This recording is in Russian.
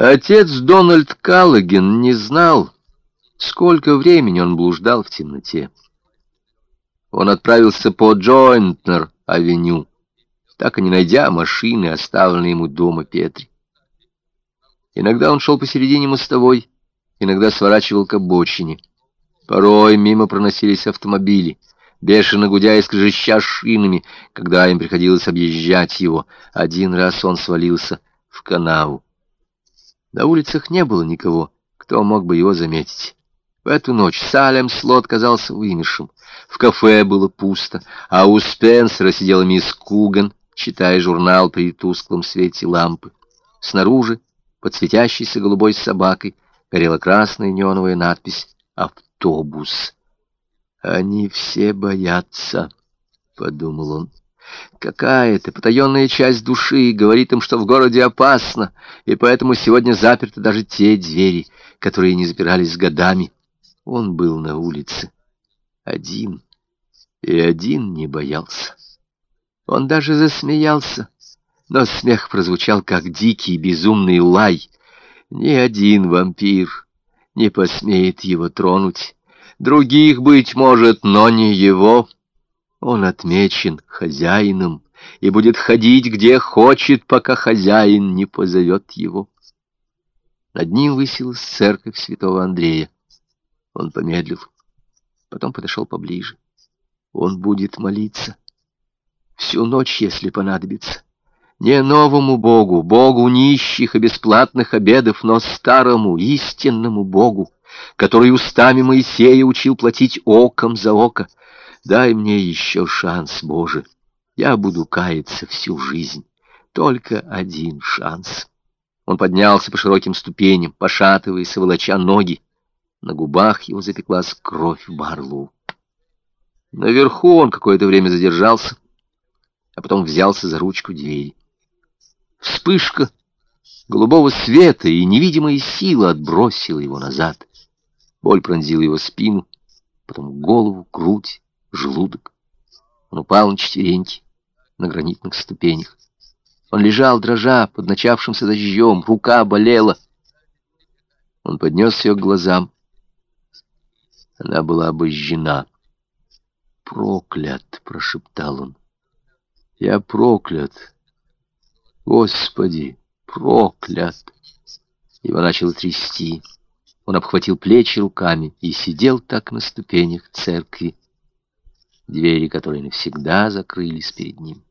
Отец Дональд Каллоген не знал, сколько времени он блуждал в темноте. Он отправился по Джойнтнер-авеню, так и не найдя машины, оставленной ему дома Петри. Иногда он шел посередине мостовой, иногда сворачивал к обочине. Порой мимо проносились автомобили, бешено гудя и скрежеща шинами, когда им приходилось объезжать его. Один раз он свалился в канаву. На улицах не было никого, кто мог бы его заметить. В эту ночь Салем Слот казался вымершим. В кафе было пусто, а у Спенсера сидела мисс Куган, читая журнал при тусклом свете лампы. Снаружи, под светящейся голубой собакой, горела красная неоновая надпись «Автобус». «Они все боятся», — подумал он. Какая-то потаенная часть души говорит им, что в городе опасно, и поэтому сегодня заперты даже те двери, которые не запирались годами. Он был на улице один, и один не боялся. Он даже засмеялся, но смех прозвучал, как дикий безумный лай. Ни один вампир не посмеет его тронуть. Других, быть может, но не его. Он отмечен хозяином и будет ходить, где хочет, пока хозяин не позовет его. Над ним высилась церковь святого Андрея. Он помедлил, потом подошел поближе. Он будет молиться всю ночь, если понадобится. Не новому Богу, Богу нищих и бесплатных обедов, но старому, истинному Богу, который устами Моисея учил платить оком за око, Дай мне еще шанс, Боже. Я буду каяться всю жизнь. Только один шанс. Он поднялся по широким ступеням, пошатываясь и волоча ноги. На губах его запеклась кровь Барлоу. Наверху он какое-то время задержался, а потом взялся за ручку двери. Вспышка голубого света и невидимая сила отбросила его назад. Боль пронзила его спину, потом голову, грудь желудок. Он упал на четвереньки на гранитных ступенях. Он лежал, дрожа, под начавшимся дождем, рука болела. Он поднес ее к глазам. Она была обожжена. «Проклят!» — прошептал он. «Я проклят! Господи, проклят!» Его начало трясти. Он обхватил плечи руками и сидел так на ступенях церкви, двери которые навсегда закрылись перед ним.